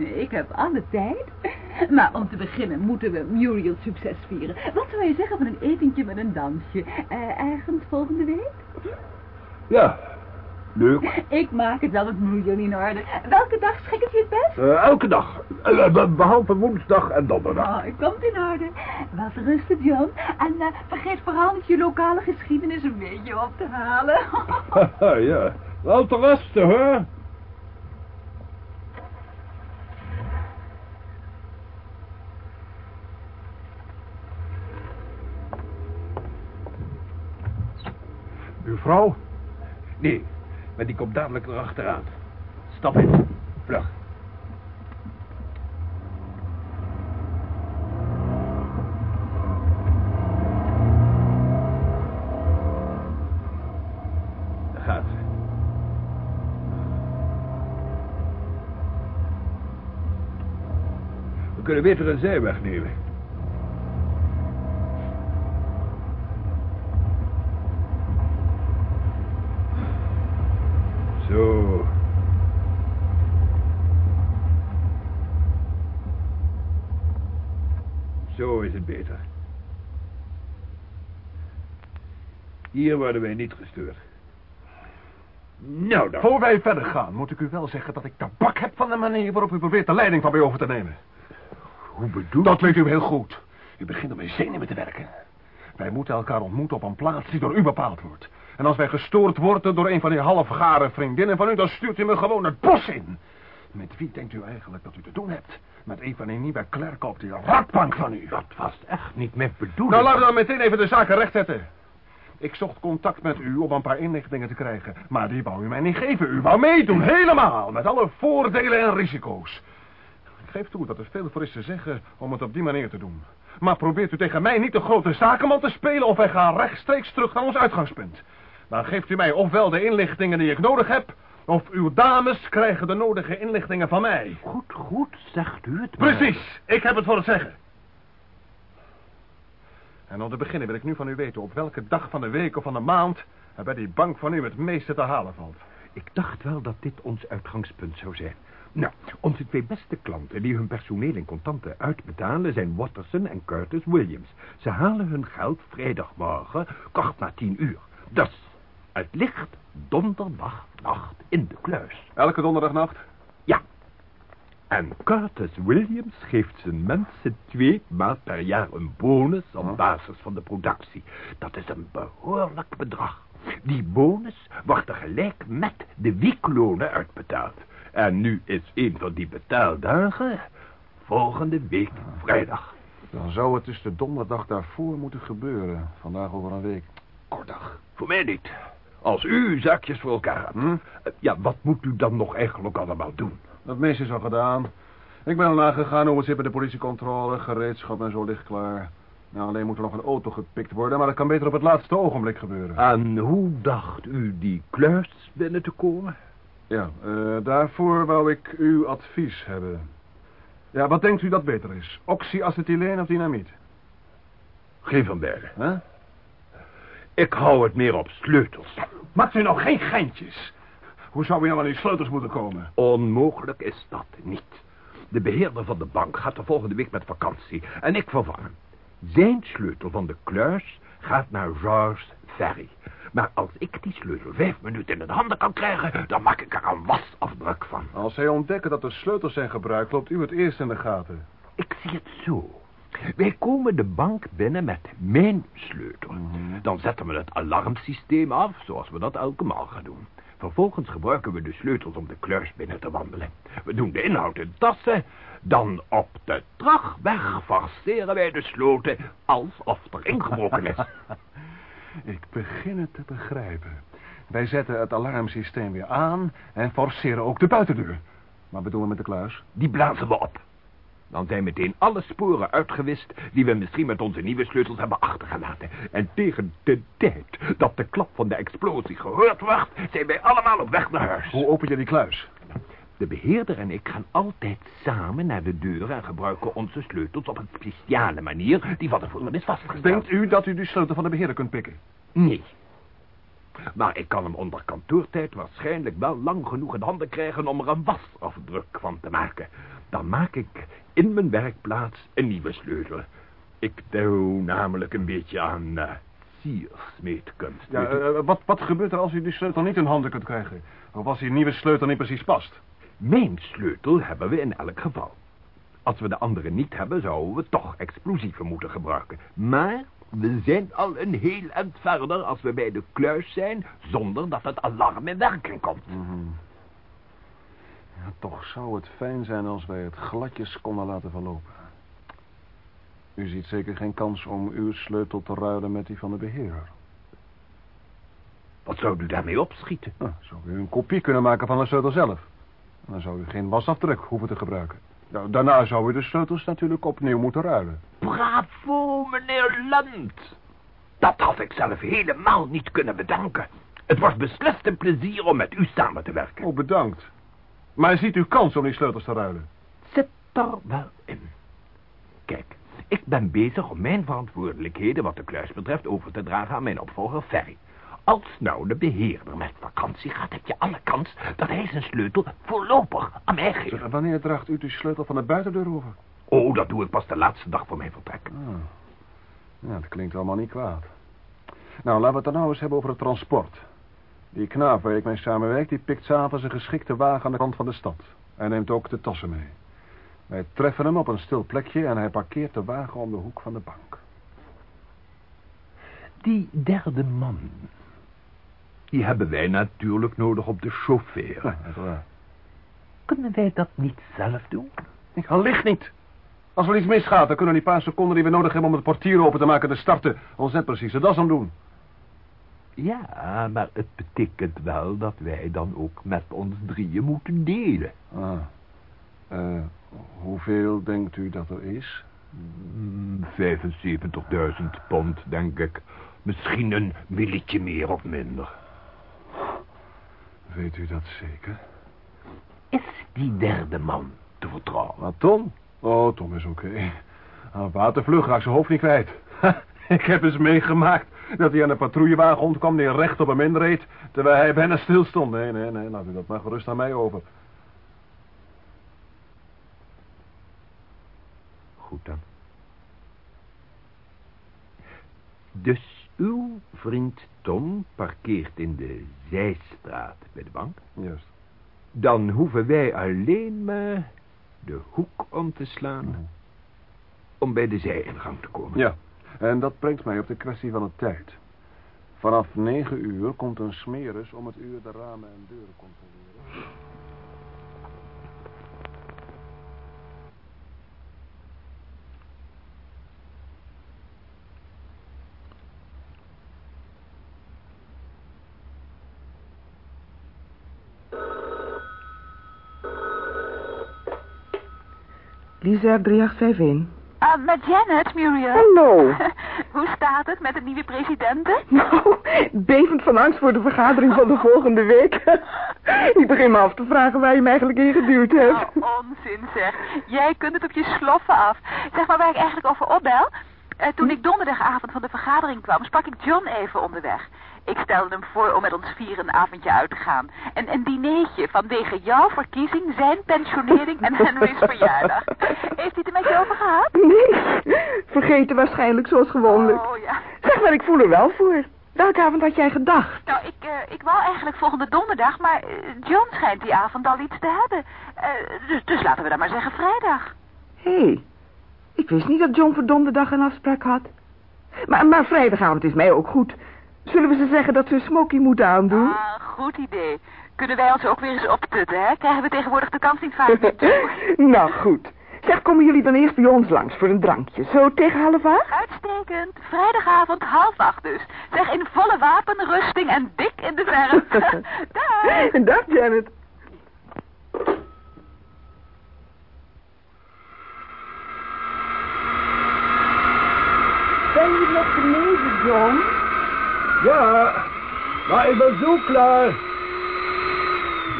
eh, ik heb alle tijd. Maar om te beginnen moeten we Muriel succes vieren. Wat zou je zeggen van een etentje met een dansje? Eh, ergens volgende week? Ja, leuk. Ik maak het wel met Muriel in orde. Welke dag schik het je het best? Eh, elke dag. Eh, be- behalve woensdag en donderdag. Oh, het komt in orde. Wel rusten, John. En vergeet vooral niet je lokale geschiedenis een beetje op te halen. ja, wel te rusten, hoor. Uw vrouw? Nee, maar die komt dadelijk erachteraan. Stap in. Vlug. Daar gaat ze. Kunnen beter een zijweg nemen. Zo. Zo is het beter. Hier worden wij niet gestuurd. Nou dan. Voor wij verder gaan, moet ik u wel zeggen dat ik tabak heb van de manier waarop u probeert de leiding van mij over te nemen. Hoe bedoel Dat weet u heel goed. U begint om mijn zenuwen te werken. Wij moeten elkaar ontmoeten op een plaats die door u bepaald wordt. En als wij gestoord worden door een van die halfgare vriendinnen van u, dan stuurt u me gewoon het bos in. Met wie denkt u eigenlijk dat u te doen hebt? Met een van die nieuwe klerken op die ratbank van u. Dat was echt niet mijn bedoeling. Nou, laten we dan meteen even de zaken rechtzetten. Ik zocht contact met u om een paar inlichtingen te krijgen. Maar die wou u mij niet geven. U wou meedoen, helemaal. Met alle voordelen en risico's. Geef toe dat er veel voor is te zeggen om het op die manier te doen. Maar probeert u tegen mij niet de grote zakenman te spelen... of wij gaan rechtstreeks terug naar ons uitgangspunt. Dan geeft u mij ofwel de inlichtingen die ik nodig heb... of uw dames krijgen de nodige inlichtingen van mij. Goed, goed, zegt u het maar. Precies, ik heb het voor het zeggen. En om te beginnen wil ik nu van u weten op welke dag van de week of van de maand er bij die bank van u het meeste te halen valt. Ik dacht wel dat dit ons uitgangspunt zou zijn. Nou, onze twee beste klanten die hun personeel in contanten uitbetalen... zijn Watterson en Curtis Williams. Ze halen hun geld vrijdagmorgen, kort na tien uur. Dus, het ligt donderdagnacht in de kluis. Elke donderdagnacht? Ja. En Curtis Williams geeft zijn mensen twee maal per jaar een bonus op basis van de productie. Dat is een behoorlijk bedrag. Die bonus wordt tegelijk met de weeklonen uitbetaald. En nu is een van die betaaldagen volgende week vrijdag. Dan zou het dus de donderdag daarvoor moeten gebeuren. Vandaag over een week. Kortdag. Voor mij niet. Als u zaakjes voor elkaar hebt. Hm? Eh, Ja, wat moet u dan nog eigenlijk allemaal doen? Dat meeste is al gedaan. Ik ben al nagegaan hoe het zit bij de politiecontrole. Gereedschap en zo ligt klaar. Nou, alleen moet er nog een auto gepikt worden, maar dat kan beter op het laatste ogenblik gebeuren. En hoe dacht u die kluis binnen te komen? Ja, eh, daarvoor wou ik uw advies hebben. Ja, wat denkt u dat beter is? Oxyacetyleen of dynamiet? Geen van beide. Hè? Ik hou het meer op sleutels. Maakt u nog geen geintjes? Hoe zou u nou aan die sleutels moeten komen? Onmogelijk is dat niet. De beheerder van de bank gaat de volgende week met vakantie en ik vervang hem. Zijn sleutel van de kluis gaat naar George Ferry. Maar als ik die sleutel vijf minuten in de handen kan krijgen, dan maak ik er een wasafdruk van. Als zij ontdekken dat er sleutels zijn gebruikt, loopt u het eerst in de gaten. Ik zie het zo. Wij komen de bank binnen met mijn sleutel. Dan zetten we het alarmsysteem af, zoals we dat elke maal gaan doen. Vervolgens gebruiken we de sleutels om de kluis binnen te wandelen. We doen de inhoud in tassen. Dan op de terugweg forceren wij de sloten alsof er ingebroken is. Ik begin het te begrijpen. Wij zetten het alarmsysteem weer aan en forceren ook de buitendeur. Wat bedoelen we met de kluis? Die blazen we op. Dan zijn meteen alle sporen uitgewist die we misschien met onze nieuwe sleutels hebben achtergelaten. En tegen de tijd dat de klap van de explosie gehoord wordt, zijn wij allemaal op weg naar huis. Hoe open je die kluis? De beheerder en ik gaan altijd samen naar de deur en gebruiken onze sleutels op een speciale manier die van tevoren is vastgesteld. Denkt u dat u die sleutel van de beheerder kunt pikken? Nee. Maar ik kan hem onder kantoortijd waarschijnlijk wel lang genoeg in handen krijgen om er een wasafdruk van te maken. Dan maak ik in mijn werkplaats een nieuwe sleutel. Ik doe namelijk een beetje aan uh, siersmeetkunst. Ja, u. eh, wat, wat gebeurt er als u die sleutel niet in handen kunt krijgen? Of als die nieuwe sleutel niet precies past? Mijn sleutel hebben we in elk geval. Als we de andere niet hebben, zouden we toch explosieven moeten gebruiken. Maar we zijn al een heel eind verder als we bij de kluis zijn, zonder dat het alarm in werking komt. Ja, toch zou het fijn zijn als wij het gladjes konden laten verlopen. U ziet zeker geen kans om uw sleutel te ruilen met die van de beheerder. Wat zou u daarmee opschieten? Nou, zou u een kopie kunnen maken van de sleutel zelf. Dan zou u geen wasafdruk hoeven te gebruiken. Nou, daarna zou u de sleutels natuurlijk opnieuw moeten ruilen. Bravo, meneer Lund. Dat had ik zelf helemaal niet kunnen bedanken. Het was beslist een plezier om met u samen te werken. Oh, bedankt. Maar ziet u kans om die sleutels te ruilen? Zit er wel in. Kijk, ik ben bezig om mijn verantwoordelijkheden wat de kluis betreft over te dragen aan mijn opvolger Ferry. Als nou de beheerder met vakantie gaat, heb je alle kans dat hij zijn sleutel voorlopig aan mij geeft. Zeg, wanneer draagt u de sleutel van de buitendeur over? Oh, dat doe ik pas de laatste dag voor mijn vertrek. Ah. Ja, dat klinkt allemaal niet kwaad. Nou, laten we het dan nou eens hebben over het transport. Die knaap waar ik mee samenwerk, die pikt s'avonds een geschikte wagen aan de kant van de stad. Hij neemt ook de tassen mee. Wij treffen hem op een stil plekje en hij parkeert de wagen om de hoek van de bank. Die derde man, die hebben wij natuurlijk nodig op de chauffeur. Ja. Kunnen wij dat niet zelf doen? Ik allicht niet. Als er iets misgaat, dan kunnen die paar seconden die we nodig hebben om het portier open te maken te starten, ons net precies de das aan doen. Ja, maar het betekent wel dat wij dan ook met ons drieën moeten delen. Ah. Eh, hoeveel denkt u dat er is? Mm, 75.000 pond, denk ik. Misschien een milletje meer of minder. Weet u dat zeker? Is die derde man te vertrouwen? Maar Tom? Oh, Tom is oké. Aan watervlug raakt zijn hoofd niet kwijt. Ik heb eens meegemaakt dat hij aan een patrouillewagen ontkwam die recht op hem inreed, terwijl hij bijna stil stond. Nee, nee, nee, laat u dat maar gerust aan mij over. Goed dan. Dus uw vriend Tom parkeert in de zijstraat bij de bank. Juist. Dan hoeven wij alleen maar de hoek om te slaan om bij de zijingang te komen. Ja, en dat brengt mij op de kwestie van de tijd. Vanaf negen uur komt een smeris om het uur de ramen en deuren controleren. Lisa 3851. Ah, met Janet, Muriel. Hallo. Hoe staat het met de nieuwe presidenten? Nou, bevend van angst voor de vergadering van de volgende week. Ik begin me af te vragen waar je me eigenlijk in geduwd hebt. Oh, onzin zeg. Jij kunt het op je sloffen af. Zeg maar waar ik eigenlijk over opbel. Eh, toen ik donderdagavond van de vergadering kwam, sprak ik John even onderweg. Ik stelde hem voor om met ons vier een avondje uit te gaan. En een dineetje vanwege jouw verkiezing, zijn pensionering en Henry's verjaardag. Heeft hij het er met je over gehad? Nee, vergeten waarschijnlijk zoals gewoonlijk. Oh ja. Zeg maar, ik voel er wel voor. Welke avond had jij gedacht? Nou, ik, eh, ik wou eigenlijk volgende donderdag, maar eh, John schijnt die avond al iets te hebben. Eh, dus, dus laten we dan maar zeggen vrijdag. Hé, hey, ik wist niet dat John voor donderdag een afspraak had. Maar, maar vrijdagavond is mij ook goed. Zullen we ze zeggen dat ze een smoky moeten aandoen? Ah, goed idee. Kunnen wij ons ook weer eens optutten, hè? Krijgen we tegenwoordig de kans niet vaak meer toe. nou, goed. Zeg, komen jullie dan eerst bij ons langs voor een drankje? Zo tegen half acht? Uitstekend. Vrijdagavond half acht dus. Zeg in volle wapenrusting en dik in de verf. Dag. Dag, Janet. Ben je nog beneden, John? Ja, maar ik ben zo klaar.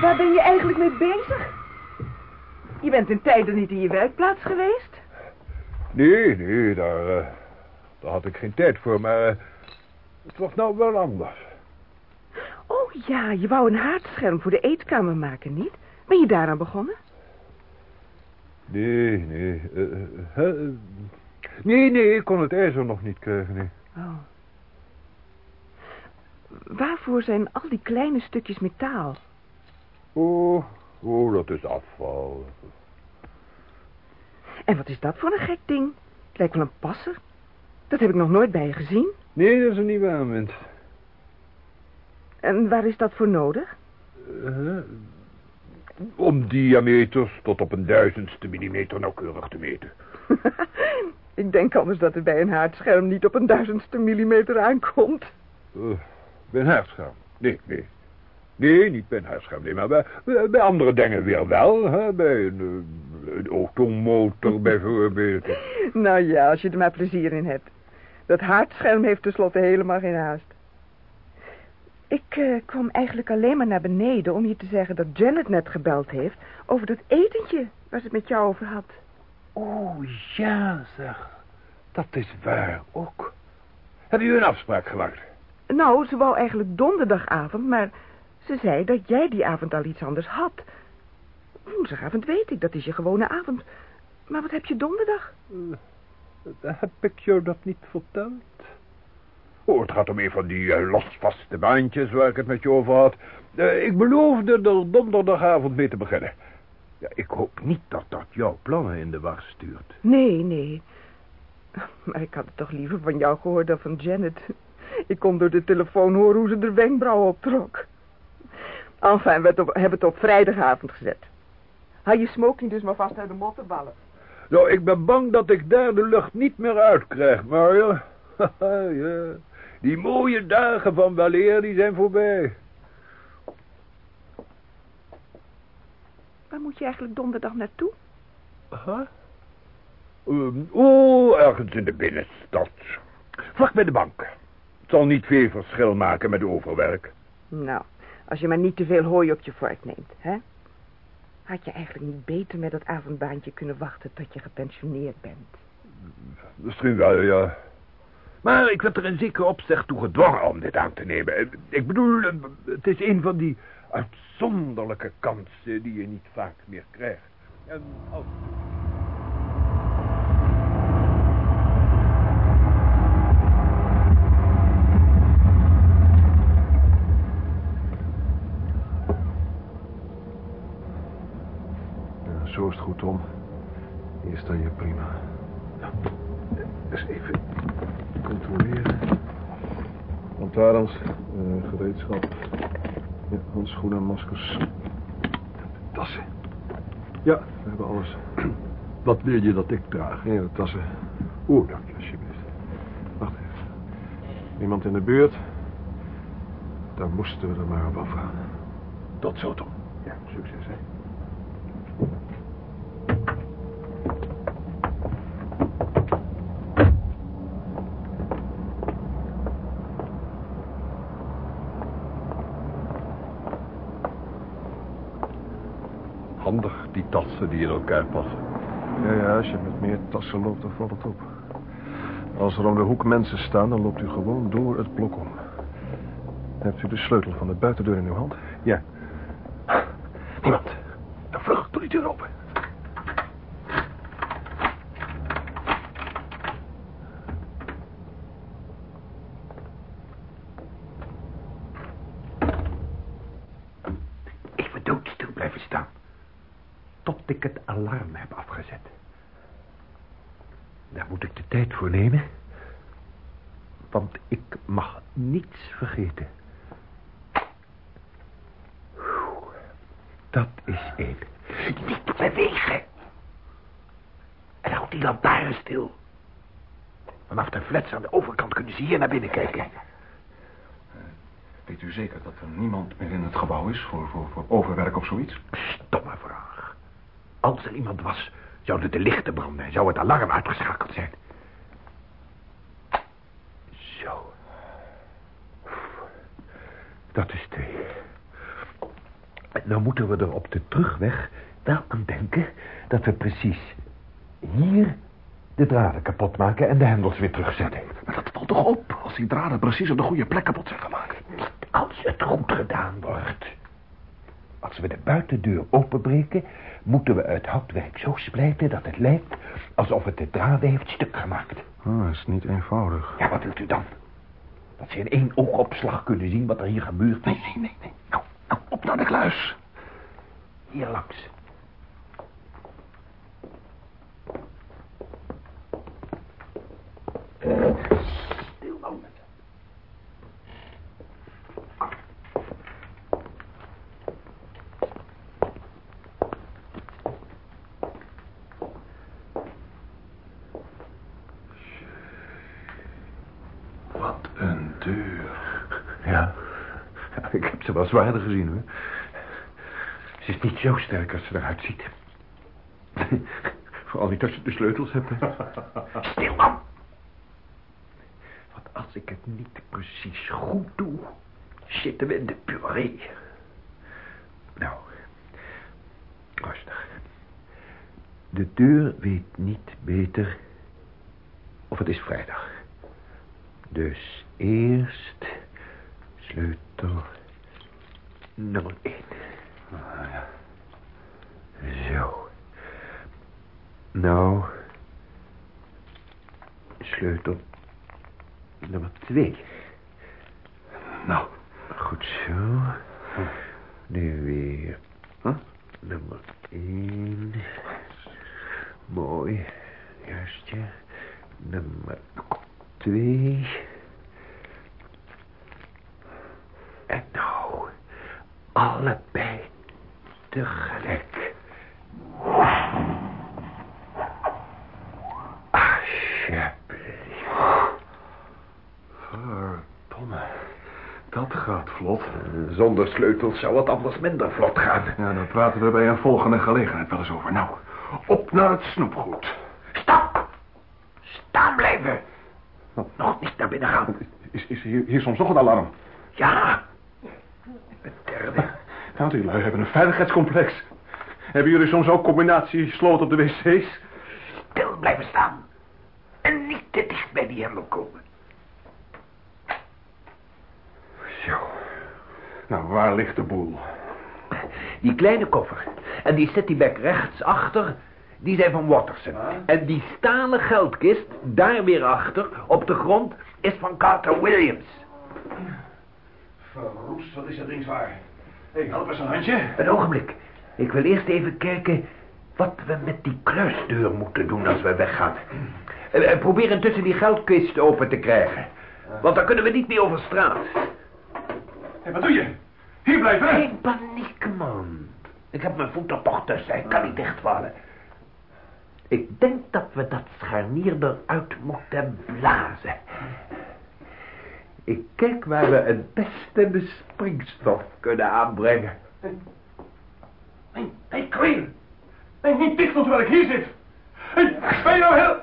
Waar ben je eigenlijk mee bezig? Je bent in tijden niet in je werkplaats geweest? Nee, nee, daar, eh, daar had ik geen tijd voor, maar eh, het was nou wel anders. Oh ja, je wou een haardscherm voor de eetkamer maken, niet? Ben je daaraan begonnen? Nee, nee. eh, nee, nee, ik kon het ijzer nog niet krijgen, nee. Oh. Waarvoor zijn al die kleine stukjes metaal? Oh, oh, dat is afval. En wat is dat voor een gek ding? Het lijkt wel een passer. Dat heb ik nog nooit bij je gezien. Nee, dat is een nieuwe aanwend. En waar is dat voor nodig? Eh, om diameters tot op een duizendste millimeter nauwkeurig te meten. ik denk anders dat het bij een haardscherm niet op een duizendste millimeter aankomt. Uh, bij een haarscherm? Nee, nee. Nee, niet bij een nee, maar bij, bij andere dingen weer wel. Hè? Bij een, een automotor bijvoorbeeld. nou ja, als je er maar plezier in hebt. Dat haardscherm heeft tenslotte helemaal geen haast. Ik eh, kwam eigenlijk alleen maar naar beneden om je te zeggen dat Janet net gebeld heeft over dat etentje waar ze het met jou over had. Oh, ja, zeg. Dat is waar ook. Hebben jullie een afspraak gemaakt? Nou, ze wou eigenlijk donderdagavond, maar ze zei dat jij die avond al iets anders had. Woensdagavond weet ik, dat is je gewone avond. Maar wat heb je donderdag? Heb ik je dat niet verteld? Oh, het gaat om een van die eh, losvaste baantjes waar ik het met je over had. Eh, ik beloofde er donderdagavond mee te beginnen. Ja, ik hoop niet dat dat jouw plannen in de war stuurt. Nee, nee. Maar ik had het toch liever van jou gehoord dan van Janet. Ik kon door de telefoon horen hoe ze de wenkbrauwen optrok. Enfin, we hebben het op vrijdagavond gezet. Haal je smoking dus maar vast uit de mottenballen. Nou, ik ben bang dat ik daar de lucht niet meer uitkrijg, Mario. ja, die mooie dagen van weleer, die zijn voorbij. Waar moet je eigenlijk donderdag naartoe? Huh? Um, oh, ergens in de binnenstad. Vlak bij de bank. Het zal niet veel verschil maken met overwerk. Nou, als je maar niet te veel hooi op je vork neemt, hè? Had je eigenlijk niet beter met dat avondbaantje kunnen wachten tot je gepensioneerd bent? Misschien wel, ja. Maar ik werd er in zekere opzicht toe gedwongen om dit aan te nemen. Ik bedoel, het is een van die uitzonderlijke kansen die je niet vaak meer krijgt. En als... Ja, zo is het goed, Tom. Hier sta je prima. Nou, eens even controleren. Lantaarns, uh, gereedschap. Ja, handschoenen, maskers. Tassen. Ja, we hebben alles. Wat wil je dat ik draag? Ja, de tassen. Oeh, dank je alsjeblieft. Wacht even. Niemand in de buurt? Dan moesten we er maar op afgaan. Tot zo, Tom. Ja, succes, hè. Die tassen die in elkaar passen. Ja, ja, als je met meer tassen loopt, dan valt het op. Als er om de hoek mensen staan, dan loopt u gewoon door het blok om. Hebt u de sleutel van de buitendeur in uw hand? Ja. Niemand. Dan vlug, doe die deur open. Even doodstil blijven staan. Tot ik het alarm heb afgezet. Daar moet ik de tijd voor nemen. Want ik mag niets vergeten. Dat is één. Niet bewegen. En houd die lantaarn stil. Vanaf de flats aan de overkant kunnen ze hier naar binnen kijken. Weet u zeker dat er niemand meer in het gebouw is voor, voor, voor overwerk of zoiets? Stomme vraag. Als er iemand was, zouden de lichten branden en zou het alarm uitgeschakeld zijn. Zo. Dat is twee. Nou moeten we er op de terugweg wel aan denken dat we precies hier de draden kapot maken en de hendels weer terugzetten. Maar dat valt toch op, als die draden precies op de goede plek kapot zijn gemaakt. Niet als het goed gedaan wordt. Als we de buitendeur openbreken, moeten we het houtwerk zo splijten dat het lijkt alsof het de draden heeft stuk gemaakt. Ah, dat is niet eenvoudig. Ja, wat wilt u dan? Dat ze in één oogopslag kunnen zien wat er hier gebeurd is? Nee, nee, nee. nee. Nou, nou, op naar de kluis. Hier langs. Stil nou. Wat een deur. Ja. ja, ik heb ze wel zwaarder gezien, hoor. Ze is niet zo sterk als ze eruit ziet. Vooral niet als je de sleutels hebt. hè. Stil! Want als ik het niet precies goed doe, zitten we in de puree. Nou, rustig. De deur weet niet beter of het is vrijdag. Dus eerst sleutel nummer 1. Zo. Nou, sleutel nummer 2. Nou, Goed zo. Nu weer nummer 1. Mooi. Juist, ja. Nummer 2. En nou, allebei tegelijk. Alsjeblieft. verdomme. Dat gaat vlot. Zonder sleutels zou het anders minder vlot gaan. Ja, daar praten we bij een volgende gelegenheid wel eens over. Nou, op naar het snoepgoed. Stop! Staan blijven! Nog niet naar binnen gaan. Is, is hier, hier soms nog een alarm? Ja. Lui hebben een veiligheidscomplex. Hebben jullie soms ook combinatie sloot op de wc's? Stil blijven staan. En niet te dicht bij die hendel komen. Zo. Nou, waar ligt de boel? Die kleine koffer en die Citibank rechts achter, die zijn van Watterson. En die stalen geldkist, daar weer achter, op de grond, is van Carter Williams. Verroest, wat is dat ding zwaar? Hé, hey, help eens een handje. Een ogenblik. Ik wil eerst even kijken wat we met die kluisdeur moeten doen als we weggaan. Eh, eh, Probeer intussen die geldkist open te krijgen. Want dan kunnen we niet meer over straat. Hé, wat doe je? Hier blijven. Geen paniek, man. Ik heb mijn voet er toch tussen. Ik kan niet dichtvallen. Ik denk dat we dat scharnier eruit moeten blazen. Ik kijk waar we het beste bespringstof kunnen aanbrengen. Hé, hey, Queen. Nee, niet dicht terwijl ik hier zit. Hé, hey, ben nou heel...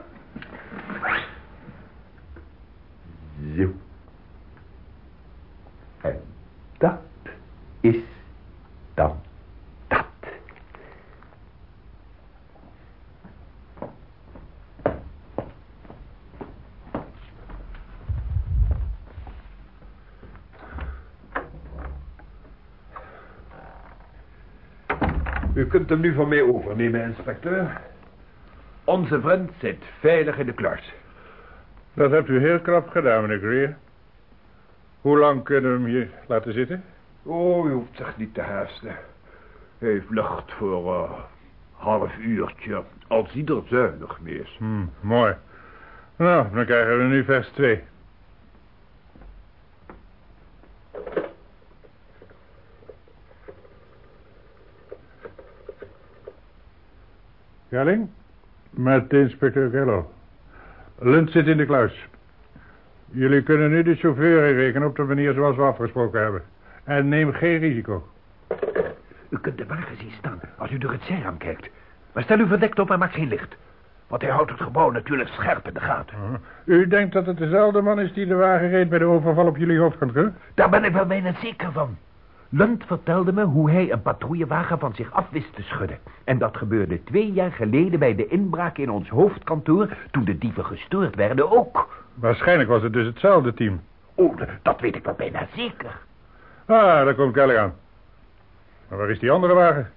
Zo. En dat is dan dat. U kunt hem nu van mij overnemen, inspecteur. Onze vriend zit veilig in de kluis. Dat hebt u heel krap gedaan, meneer Greer. Hoe lang kunnen we hem hier laten zitten? Oh, u hoeft zich niet te haasten. Hij heeft lucht voor een half uurtje, als hij er zuinig mee is. Hm, mooi. Nou, dan krijgen we nu vers 2. Gelling? Met inspecteur Gello. Lund zit in de kluis. Jullie kunnen nu de chauffeur inrekenen op de manier zoals we afgesproken hebben. En neem geen risico. U kunt de wagen zien staan als u door het zijraam kijkt. Maar stel u verdekt op en maak geen licht. Want hij houdt het gebouw natuurlijk scherp in de gaten. Uh, U denkt dat het dezelfde man is die de wagen reed bij de overval op jullie hoofdkantoor? Daar ben ik wel bijna zeker van. Lund vertelde me hoe hij een patrouillewagen van zich af wist te schudden. En dat gebeurde twee jaar geleden bij de inbraak in ons hoofdkantoor... toen de dieven gestoord werden ook. Waarschijnlijk was het dus hetzelfde team. Oh, dat weet ik wel bijna zeker. Ah, daar komt Kelly aan. Maar waar is die andere wagen?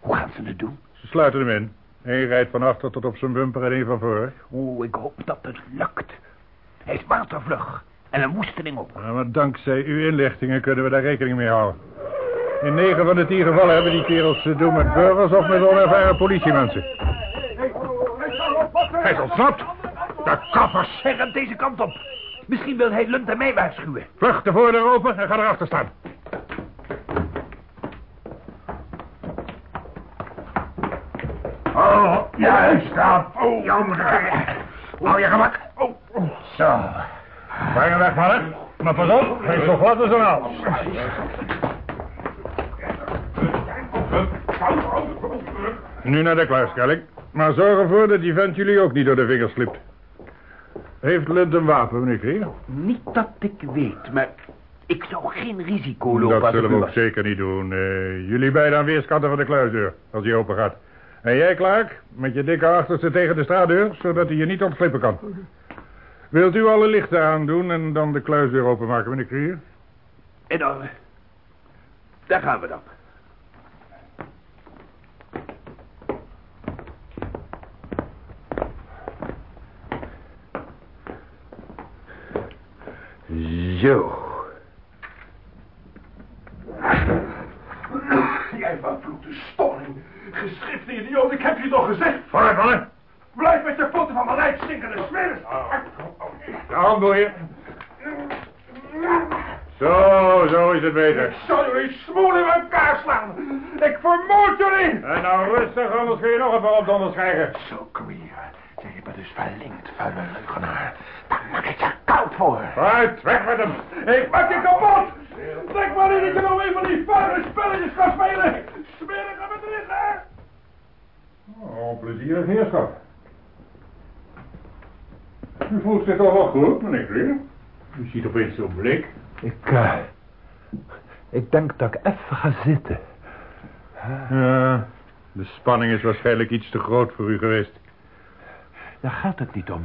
Hoe gaan ze het doen? Ze sluiten hem in. Eén rijdt van achter tot op zijn bumper en één van voor. Oh, ik hoop dat het lukt. Hij is watervlug. En een woesteling op. Ja, maar dankzij uw inlichtingen kunnen we daar rekening mee houden. In negen van de tien gevallen hebben die kerels te doen met burgers of met onervaren politiemensen. Hij is ontsnapt. De kaffers zeggen deze kant op. Misschien wil hij Lund en mij waarschuwen. Vlug de voordeur open en ga erachter staan. Oh, juist dat. Oh, jammer. Hou je gemak. Oh, zo. Breng hem weg, mannen. Maar pas op, is zo glad als een. Nu naar de kluis, Kelling. Maar zorg ervoor dat die vent jullie ook niet door de vingers slipt. Heeft Lund een wapen, meneer? Niet dat ik weet, maar ik zou geen risico lopen Dat zullen we ook zeker niet doen. Eh, jullie beiden aan weerskanten van de kluisdeur, als die open gaat. En jij, Clark, met je dikke achterste tegen de straatdeur, zodat hij je niet ontglippen kan. Wilt u alle lichten aandoen en dan de kluisdeur openmaken, meneer Krier? En dan... Daar gaan we dan. Zo. Jij vervloekte stonning. Geschrifte idioot, ik heb je toch gezegd. Vooruit, mannen. Blijf met je voeten van mijn lijf stinkende smeris. De hand door je. Zo, zo is het beter. Ik zal jullie smoel in elkaar slaan. Ik vermoord jullie. En nou rustig, anders kun je nog een paar opdonders krijgen. Zo, queer. Zeg, je bent dus verlinkt, vuile leugenaar. Daar maak ik je koud voor. Vooruit, weg met hem. Ik maak je kapot. Denk maar niet dat je nog een van die vuile spelletjes kan spelen. Smerige bedrieger. Oh, plezierig heerschap. U voelt zich toch wel goed, meneer Krier? U ziet opeens zo blik. Ik, eh, ik denk dat ik even ga zitten. Ja, de spanning is waarschijnlijk iets te groot voor u geweest. Daar gaat het niet om.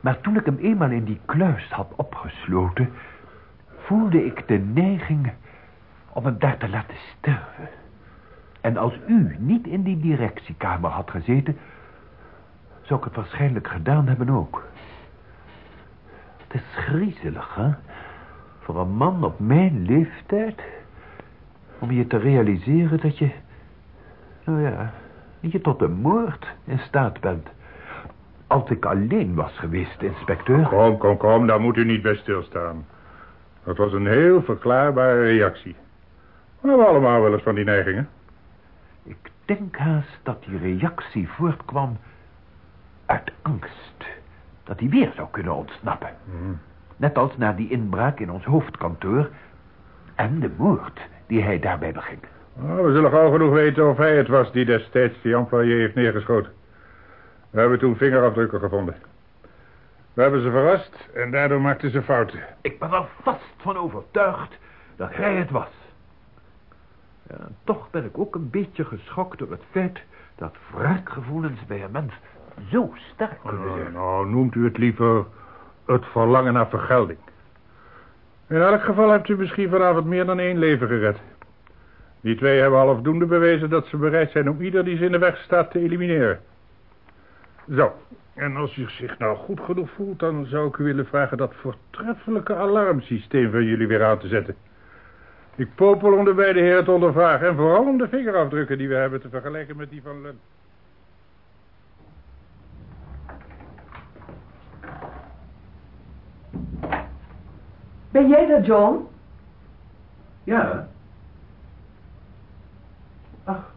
Maar toen ik hem eenmaal in die kluis had opgesloten... voelde ik de neiging om hem daar te laten sterven. En als u niet in die directiekamer had gezeten... zou ik het waarschijnlijk gedaan hebben ook. Het is griezelig, hè? Voor een man op mijn leeftijd... om je te realiseren dat je... nou ja, dat je tot een moord in staat bent... Als ik alleen was geweest, inspecteur. Kom, kom, kom, daar moet u niet bij stilstaan. Dat was een heel verklaarbare reactie. We hebben allemaal wel eens van die neigingen. Ik denk haast dat die reactie voortkwam uit angst. Dat hij weer zou kunnen ontsnappen. Net als na die inbraak in ons hoofdkantoor... en de moord die hij daarbij beging. Nou, we zullen gauw genoeg weten of hij het was die destijds die employé heeft neergeschoten. We hebben toen vingerafdrukken gevonden. We hebben ze verrast en daardoor maakten ze fouten. Ik ben er vast van overtuigd dat hij het was. Ja, en toch ben ik ook een beetje geschokt door het feit dat wraakgevoelens bij een mens zo sterk kunnen zijn. nou, noemt u het liever het verlangen naar vergelding. In elk geval hebt u misschien vanavond meer dan één leven gered. Die twee hebben halfdoende bewezen dat ze bereid zijn om ieder die ze in de weg staat te elimineren. Zo, en als u zich nou goed genoeg voelt, dan zou ik u willen vragen dat voortreffelijke alarmsysteem van jullie weer aan te zetten. Ik popel om de beide heren te ondervragen en vooral om de vingerafdrukken die we hebben te vergelijken met die van Lund. Ben jij dat, John? Ja. Ach.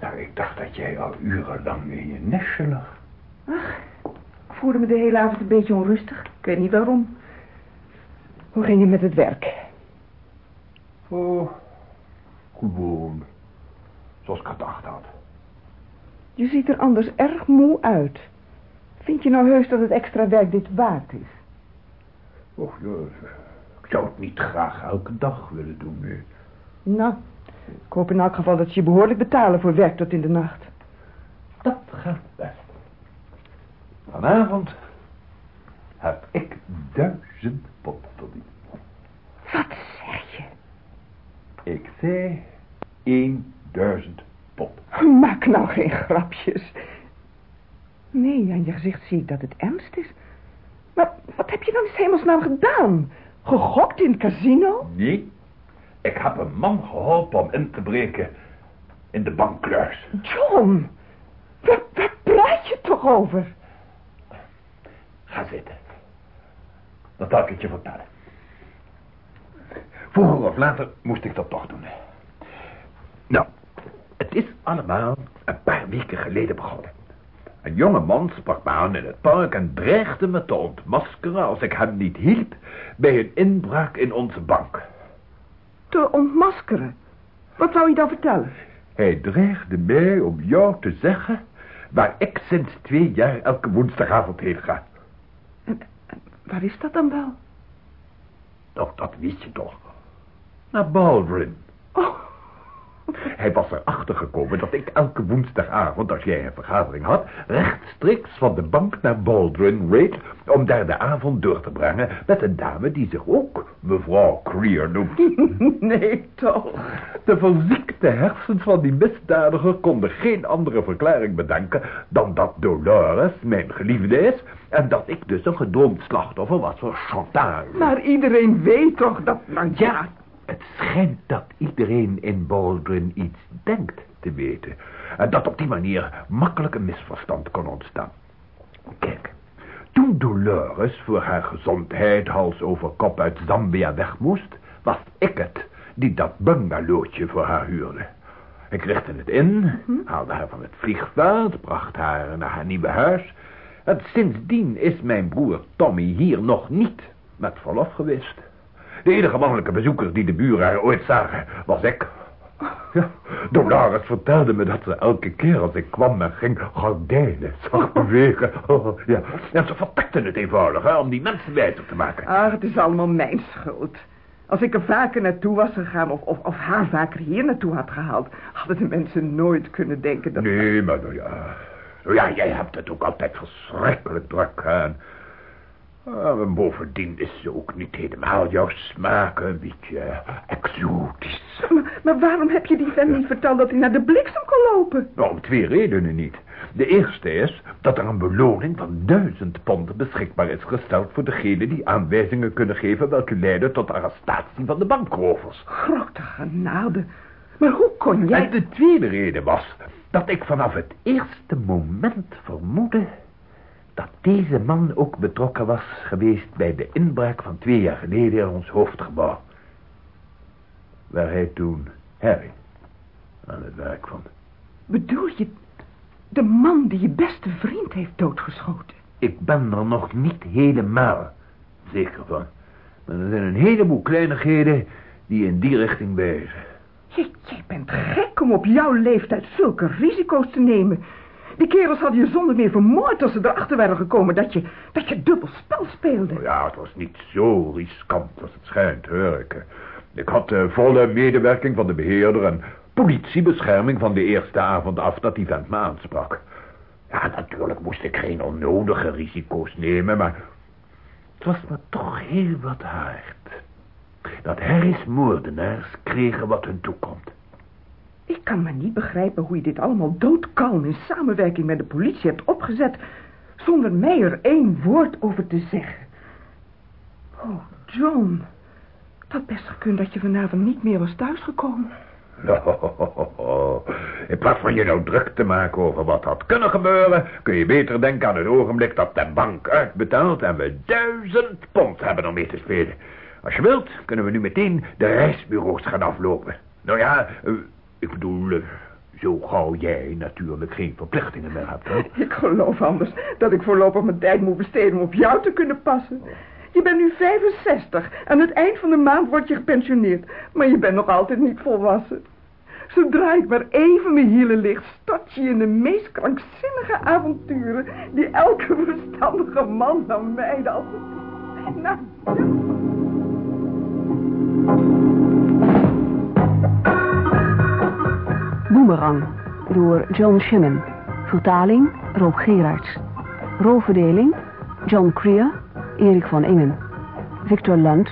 Nou, ik dacht dat jij al urenlang in je nestje lag. Ach, ik voelde me de hele avond een beetje onrustig. Ik weet niet waarom. Hoe ging het met het werk? Oh, gewoon. Zoals ik gedacht had. Je ziet er anders erg moe uit. Vind je nou heus dat het extra werk dit waard is? Och, ja, ik zou het niet graag elke dag willen doen, nee. Nou, ik hoop in elk geval dat ze je behoorlijk betalen voor werk tot in de nacht. Dat gaat best. Vanavond heb ik duizend pop verdiend. Wat zeg je? Ik zei 1000 pop. Maak nou geen grapjes. Nee, aan je gezicht zie ik dat het ernst is. Maar wat heb je dan in hemelsnaam gedaan? Gegokt in het casino? Nee, ik heb een man geholpen om in te breken in de bankkluis. John, waar, waar praat je toch over? Ga zitten. Dan zal ik het je vertellen. Vroeger of later moest ik dat toch doen. Nou, het is allemaal een paar weken geleden begonnen. Een jonge man sprak me aan in het park en dreigde me te ontmaskeren als ik hem niet hielp bij een inbraak in onze bank. Te ontmaskeren? Wat zou je dan vertellen? Hij dreigde mij om jou te zeggen waar ik sinds twee jaar elke woensdagavond heen ga. En, en waar is dat dan wel? Toch, dat wist je toch. Naar Baldwin. Oh, Hij was erachter gekomen dat ik elke woensdagavond, als jij een vergadering had, rechtstreeks van de bank naar Baldwin reed om daar de avond door te brengen met een dame die zich ook mevrouw Creer noemt. Nee, toch. De verziekte hersens van die misdadiger konden geen andere verklaring bedenken dan dat Dolores mijn geliefde is en dat ik dus een gedroomd slachtoffer was voor chantage. Maar iedereen weet toch dat... Nou ja, Het schijnt dat iedereen in Baldwin iets denkt te weten. En dat op die manier makkelijk een misverstand kon ontstaan. Kijk, toen Dolores voor haar gezondheid hals over kop uit Zambia weg moest, was ik het die dat bungalowtje voor haar huurde. Ik richtte het in, haalde haar van het vliegveld, bracht haar naar haar nieuwe huis. En sindsdien is mijn broer Tommy hier nog niet met verlof geweest. De enige mannelijke bezoeker die de buren ooit zagen, was ik. Ja, Dolores vertelde me dat ze elke keer als ik kwam en ging gordijnen zag bewegen. Oh, ja. En ze verpakte het eenvoudig, hè, om die mensen wijzer te maken. ach, het is allemaal mijn schuld. Als ik er vaker naartoe was gegaan of, of, of haar vaker hier naartoe had gehaald... hadden de mensen nooit kunnen denken dat... Nee, maar nou ja... Nou ja, jij hebt het ook altijd verschrikkelijk druk, hè. Ah, en bovendien is ze ook niet helemaal jouw smaak, een beetje exotisch. Maar, maar waarom heb je die vent niet verteld dat hij naar de bliksem kon lopen? Nou, om twee redenen niet. De eerste is dat er een beloning van duizend pond beschikbaar is gesteld voor degenen die aanwijzingen kunnen geven welke leiden tot arrestatie van de bankrovers. Grote genade. Maar hoe kon jij... En de tweede reden was dat ik vanaf het eerste moment vermoedde dat deze man ook betrokken was geweest bij de inbraak van twee jaar geleden in ons hoofdgebouw. Waar hij toen Harry aan het werk vond. Bedoel je de man die je beste vriend heeft doodgeschoten? Ik ben er nog niet helemaal zeker van. Maar er zijn een heleboel kleinigheden die in die richting wijzen. Je, jij bent gek om op jouw leeftijd zulke risico's te nemen. Die kerels hadden je zonder meer vermoord als ze erachter waren gekomen dat je, dat je dubbel spel speelde. Nou ja, het was niet zo riskant als het schijnt, hoor. Ik, eh, had de volle medewerking van de beheerder en politiebescherming van de eerste avond af dat die vent me aansprak. Ja, natuurlijk moest ik geen onnodige risico's nemen, maar het was me toch heel wat hard. Dat Harry's moordenaars kregen wat hun toekomt. Ik kan maar niet begrijpen hoe je dit allemaal doodkalm in samenwerking met de politie hebt opgezet... zonder mij er één woord over te zeggen. Oh, John. Het had best gekund dat je vanavond niet meer was thuisgekomen. Oh, in plaats van je nou druk te maken over wat had kunnen gebeuren... kun je beter denken aan het ogenblik dat de bank uitbetaalt... en we duizend pond hebben om mee te spelen. Als je wilt, kunnen we nu meteen de reisbureaus gaan aflopen. Nou ja, eh, ik bedoel, eh, zo gauw jij natuurlijk geen verplichtingen meer hebt. Hè? Ik geloof anders dat ik voorlopig mijn tijd moet besteden om op jou te kunnen passen. Je bent nu 65. Aan het eind van de maand word je gepensioneerd. Maar je bent nog altijd niet volwassen. Zodra ik maar even mijn hielen ligt, stort je in de meest krankzinnige avonturen... die elke verstandige man dan mij dan... Nou, Door John Shimon. Vertaling Rob Gerards. Rolverdeling John Creer, Erik van Ingen. Victor Lunt,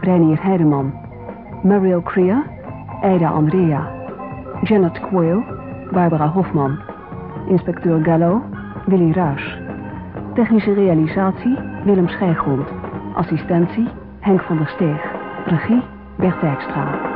Reinier Heideman. Mariel Creer, Aida Andrea. Janet Quayle, Barbara Hofman. Inspecteur Gallo, Willy Ruys. Technische realisatie Willem Schijgrond. Assistentie Henk van der Steeg. Regie Bert Dijkstra.